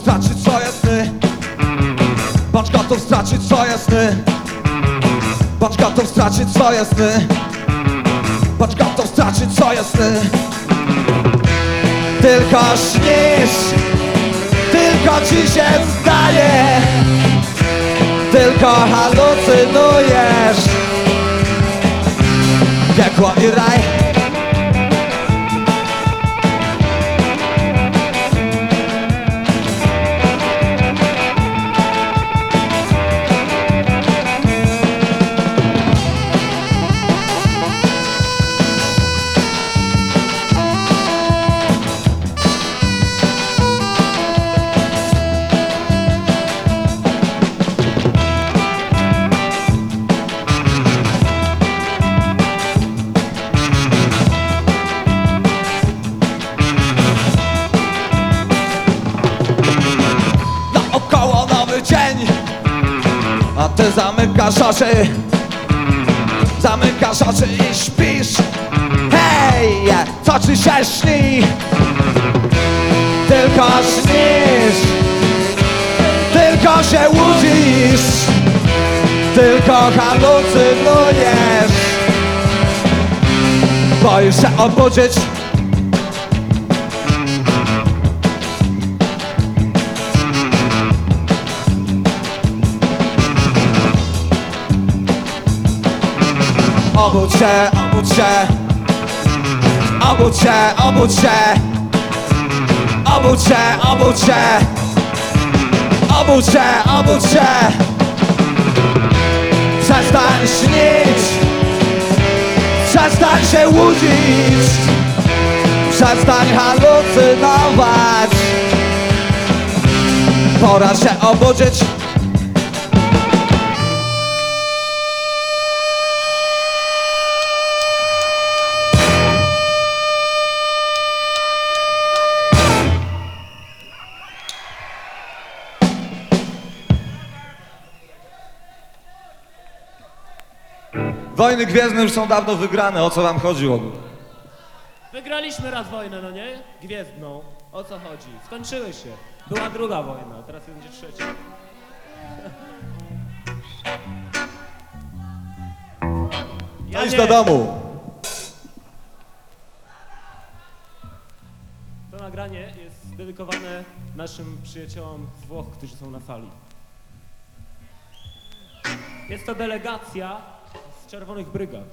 straci co jasny Paczka to straci co jasny Paczka to straci co jasny Paczka to straci co jasny Tylko śnisz Tylko ci się zdaje Tylko halucynujesz. Piekło i raj. A ty zamykasz oczy. Zamykasz oczy i śpisz. Hej, co ci się śni? Tylko śnisz. Tylko się łudzisz. Tylko halucynujesz. Boisz się obudzić Obudź się, obudź się. Obudź się, obudź się. Obudź się, obudź się. Obudź się, obudź się. Przestań śnić. Przestań się łudzić. Przestań halucynować. Pora się obudzić Wojny Gwiezdne już są dawno wygrane, o co wam chodzi w ogóle? Wygraliśmy raz wojnę, no nie? Gwiezdną. O co chodzi? Skończyły się. Była druga wojna, teraz będzie trzecia. Ja Idź do domu. To nagranie jest dedykowane naszym przyjaciołom z Włoch, którzy są na sali. Jest to delegacja Czerwonych Brygad.